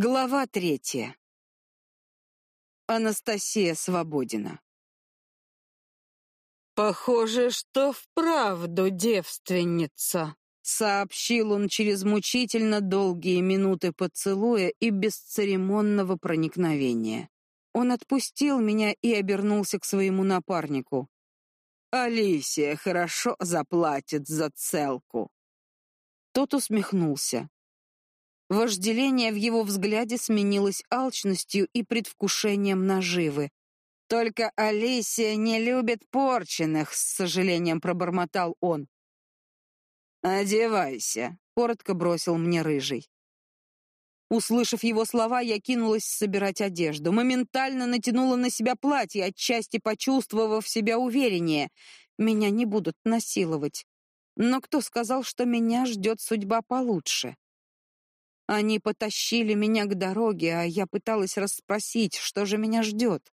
Глава третья. Анастасия Свободина. Похоже, что вправду девственница, сообщил он через мучительно долгие минуты поцелуя и бесцеремонного проникновения. Он отпустил меня и обернулся к своему напарнику. Алисия хорошо заплатит за целку. Тот усмехнулся. Вожделение в его взгляде сменилось алчностью и предвкушением наживы. Только Алисия не любит порченых, с сожалением пробормотал он. Одевайся, коротко бросил мне рыжий. Услышав его слова, я кинулась собирать одежду, моментально натянула на себя платье, отчасти почувствовав себя увереннее. Меня не будут насиловать. Но кто сказал, что меня ждет судьба получше? Они потащили меня к дороге, а я пыталась расспросить, что же меня ждет.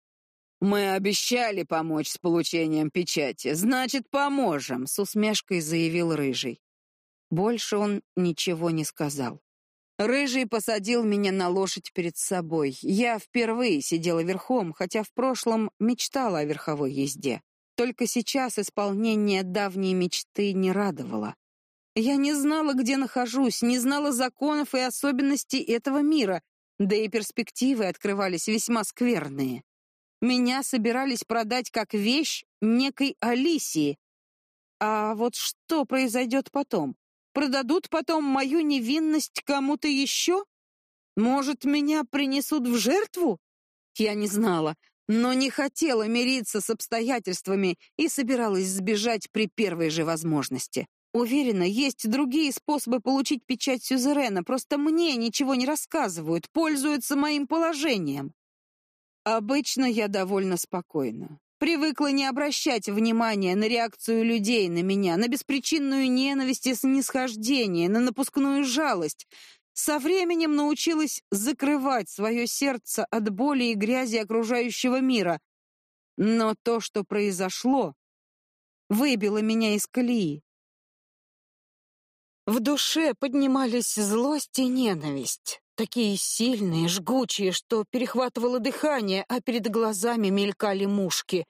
Мы обещали помочь с получением печати, значит, поможем, с усмешкой заявил рыжий. Больше он ничего не сказал. Рыжий посадил меня на лошадь перед собой. Я впервые сидела верхом, хотя в прошлом мечтала о верховой езде. Только сейчас исполнение давней мечты не радовало. Я не знала, где нахожусь, не знала законов и особенностей этого мира, да и перспективы открывались весьма скверные. Меня собирались продать как вещь некой Алисии. А вот что произойдет потом? Продадут потом мою невинность кому-то еще? Может, меня принесут в жертву? Я не знала, но не хотела мириться с обстоятельствами и собиралась сбежать при первой же возможности. Уверена, есть другие способы получить печать сюзерена, просто мне ничего не рассказывают, пользуются моим положением. Обычно я довольно спокойна. Привыкла не обращать внимания на реакцию людей на меня, на беспричинную ненависть и снисхождение, на напускную жалость. Со временем научилась закрывать свое сердце от боли и грязи окружающего мира. Но то, что произошло, выбило меня из колеи. В душе поднимались злость и ненависть, такие сильные, жгучие, что перехватывало дыхание, а перед глазами мелькали мушки.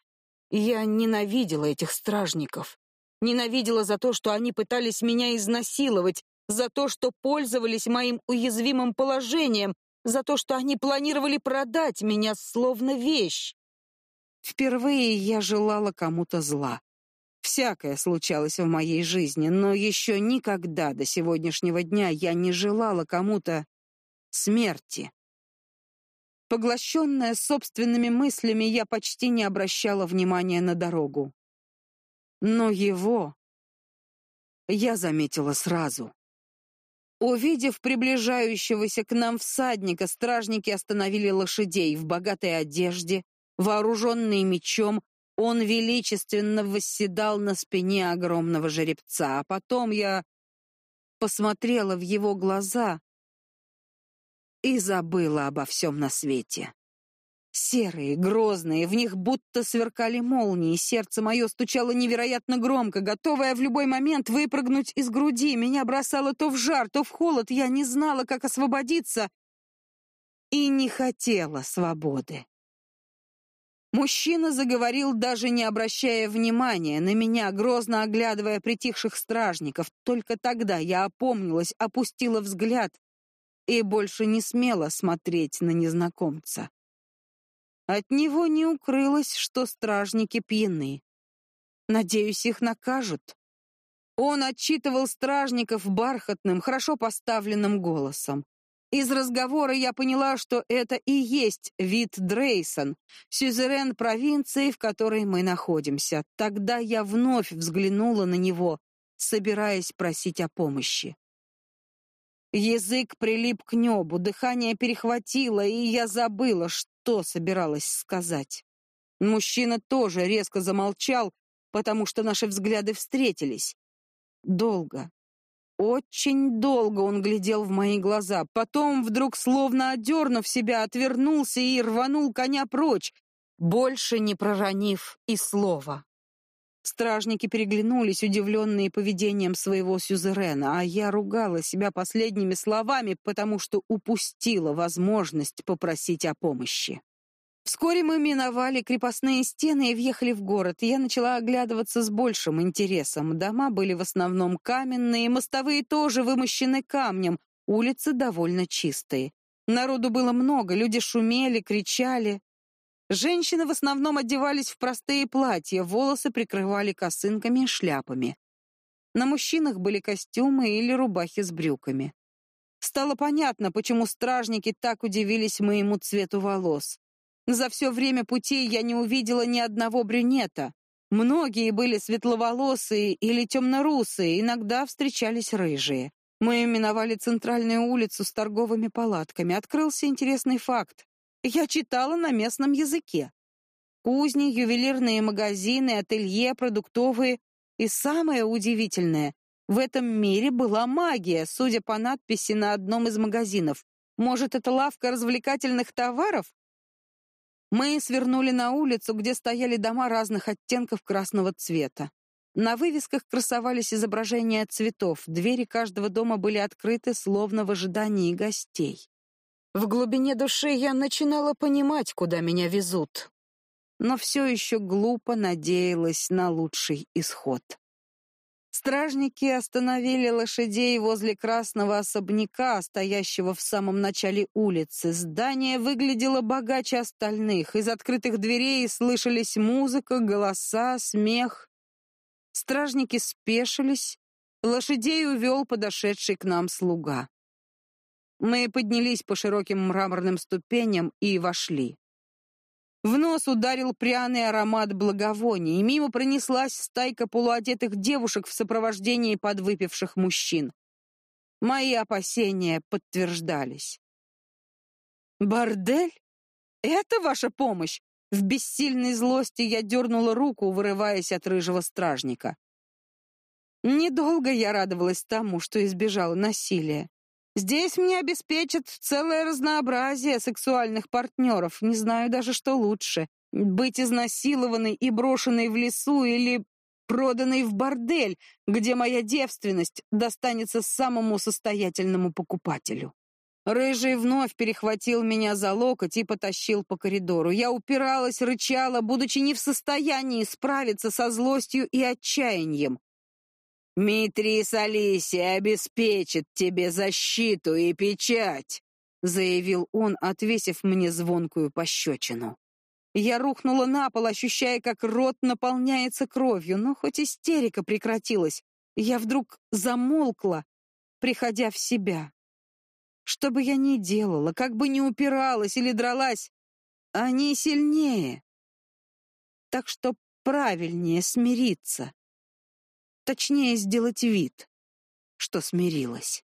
Я ненавидела этих стражников. Ненавидела за то, что они пытались меня изнасиловать, за то, что пользовались моим уязвимым положением, за то, что они планировали продать меня словно вещь. Впервые я желала кому-то зла. Всякое случалось в моей жизни, но еще никогда до сегодняшнего дня я не желала кому-то смерти. Поглощенная собственными мыслями, я почти не обращала внимания на дорогу. Но его я заметила сразу. Увидев приближающегося к нам всадника, стражники остановили лошадей в богатой одежде, вооруженные мечом, он величественно восседал на спине огромного жеребца, а потом я посмотрела в его глаза и забыла обо всем на свете. Серые, грозные, в них будто сверкали молнии, сердце мое стучало невероятно громко, готовое в любой момент выпрыгнуть из груди. Меня бросало то в жар, то в холод, я не знала, как освободиться и не хотела свободы. Мужчина заговорил, даже не обращая внимания на меня, грозно оглядывая притихших стражников. Только тогда я опомнилась, опустила взгляд и больше не смела смотреть на незнакомца. От него не укрылось, что стражники пьяны. Надеюсь, их накажут. Он отчитывал стражников бархатным, хорошо поставленным голосом. Из разговора я поняла, что это и есть вид Дрейсон, сюзерен провинции, в которой мы находимся. Тогда я вновь взглянула на него, собираясь просить о помощи. Язык прилип к небу, дыхание перехватило, и я забыла, что собиралась сказать. Мужчина тоже резко замолчал, потому что наши взгляды встретились. Долго, очень долго он глядел в мои глаза, потом вдруг, словно одернув себя, отвернулся и рванул коня прочь. больше не проронив и слова. Стражники переглянулись, удивленные поведением своего сюзерена, а я ругала себя последними словами, потому что упустила возможность попросить о помощи. Вскоре мы миновали крепостные стены и въехали в город, я начала оглядываться с большим интересом. Дома были в основном каменные, мостовые тоже вымощены камнем, улицы довольно чистые. Народу было много, люди шумели, кричали. Женщины в основном одевались в простые платья, волосы прикрывали косынками и шляпами. На мужчинах были костюмы или рубахи с брюками. Стало понятно, почему стражники так удивились моему цвету волос. За все время пути я не увидела ни одного брюнета. Многие были светловолосые или темнорусые, иногда встречались рыжие. Мы миновали центральную улицу с торговыми палатками. Открылся интересный факт. Я читала на местном языке. Кузни, ювелирные магазины, ателье, продуктовые. И самое удивительное, в этом мире была магия, судя по надписи на одном из магазинов. Может, это лавка развлекательных товаров? Мы свернули на улицу, где стояли дома разных оттенков красного цвета. На вывесках красовались изображения цветов, двери каждого дома были открыты, словно в ожидании гостей. В глубине души я начинала понимать, куда меня везут, но все еще глупо надеялась на лучший исход. Стражники остановили лошадей возле красного особняка, стоящего в самом начале улицы. Здание выглядело богаче остальных. Из открытых дверей слышались музыка, голоса, смех. Стражники спешились. Лошадей увел подошедший к нам слуга. Мы поднялись по широким мраморным ступеням и вошли. В нос ударил пряный аромат благовоний, и мимо пронеслась стайка полуодетых девушек в сопровождении подвыпивших мужчин. Мои опасения подтверждались. «Бордель? Это ваша помощь?» В бессильной злости я дернула руку, вырываясь от рыжего стражника. Недолго я радовалась тому, что избежала насилия. Здесь мне обеспечат целое разнообразие сексуальных партнеров. Не знаю даже, что лучше. Быть изнасилованной и брошенной в лесу или проданной в бордель, где моя девственность достанется самому состоятельному покупателю. Рыжий вновь перехватил меня за локоть и потащил по коридору. Я упиралась, рычала, будучи не в состоянии справиться со злостью и отчаянием. «Митрис Алисия обеспечит тебе защиту и печать», — заявил он, отвесив мне звонкую пощечину. Я рухнула на пол, ощущая, как рот наполняется кровью, но хоть истерика прекратилась, я вдруг замолкла, приходя в себя. Что бы я ни делала, как бы ни упиралась или дралась, они сильнее. Так что правильнее смириться. Точнее, сделать вид, что смирилась.